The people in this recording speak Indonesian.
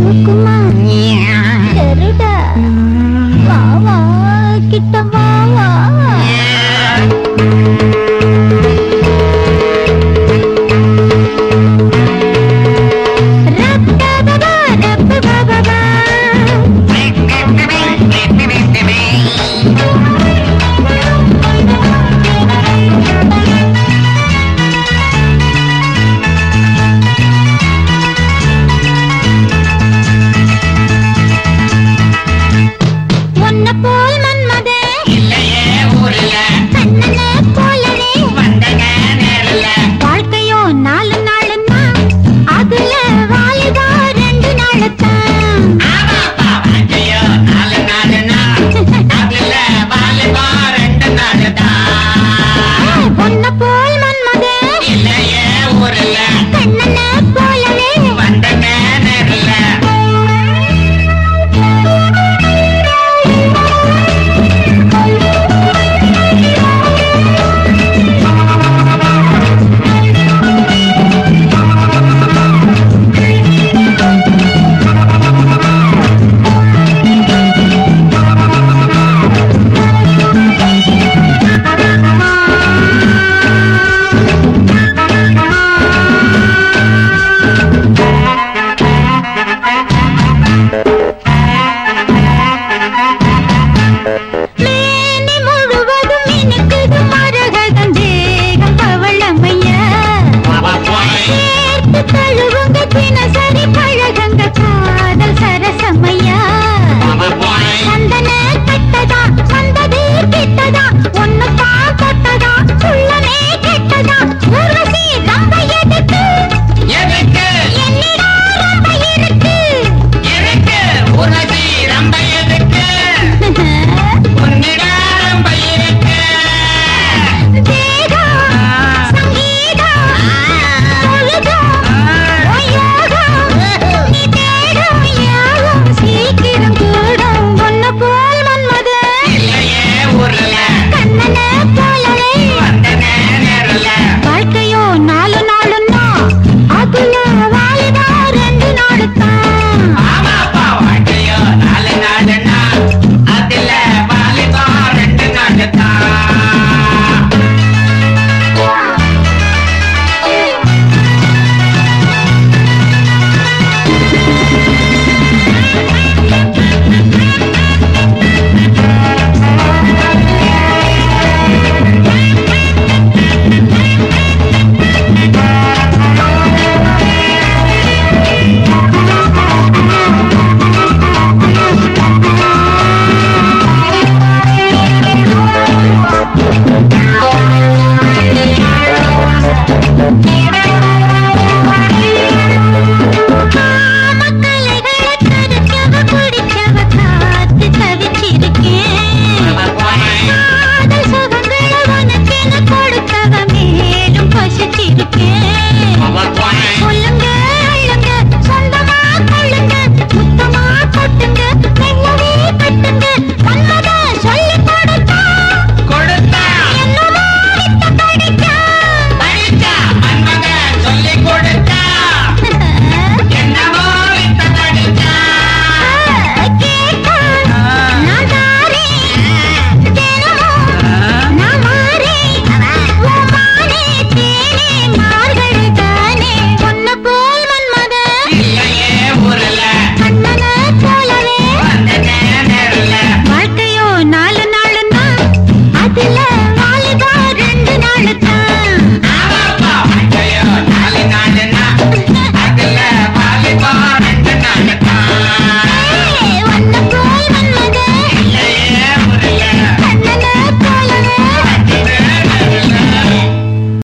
Sukumanya Garuda. Hmm. Bawa kita bawa